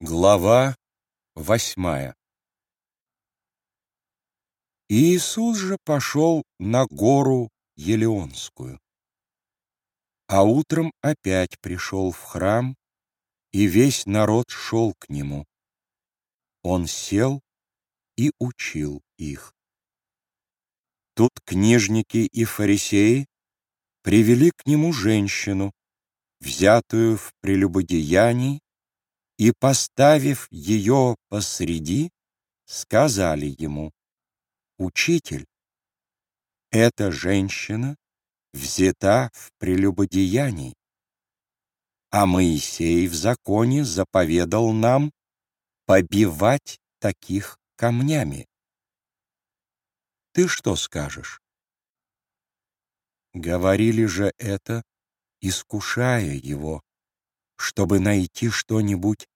Глава восьмая Иисус же пошел на гору Елеонскую. А утром опять пришел в храм, и весь народ шел к нему. Он сел и учил их. Тут книжники и фарисеи привели к нему женщину, взятую в прелюбодеянии, и, поставив ее посреди, сказали ему, «Учитель, эта женщина взята в прелюбодеянии, а Моисей в законе заповедал нам побивать таких камнями. Ты что скажешь?» Говорили же это, искушая его, чтобы найти что-нибудь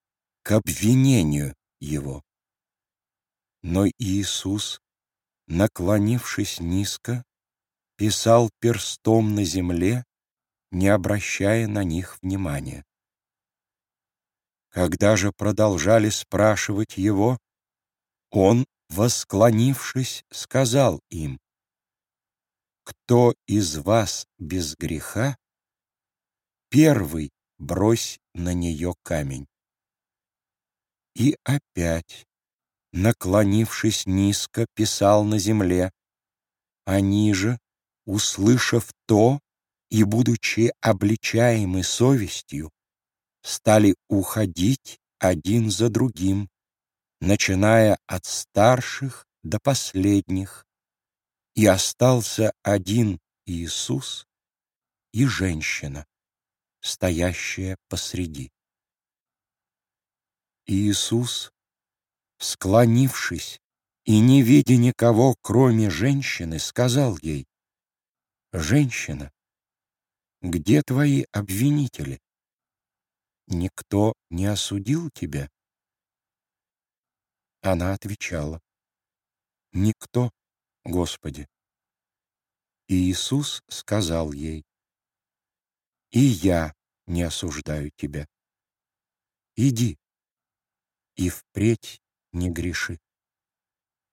к обвинению его. Но Иисус, наклонившись низко, писал перстом на земле, не обращая на них внимания. Когда же продолжали спрашивать его, он, восклонившись, сказал им, «Кто из вас без греха, первый брось на нее камень. И опять, наклонившись низко, писал на земле, они же, услышав то и будучи обличаемы совестью, стали уходить один за другим, начиная от старших до последних, и остался один Иисус и женщина, стоящая посреди. Иисус, склонившись и не видя никого, кроме женщины, сказал ей, «Женщина, где твои обвинители? Никто не осудил тебя?» Она отвечала, «Никто, Господи». И Иисус сказал ей, и я не осуждаю тебя. Иди и впредь не греши.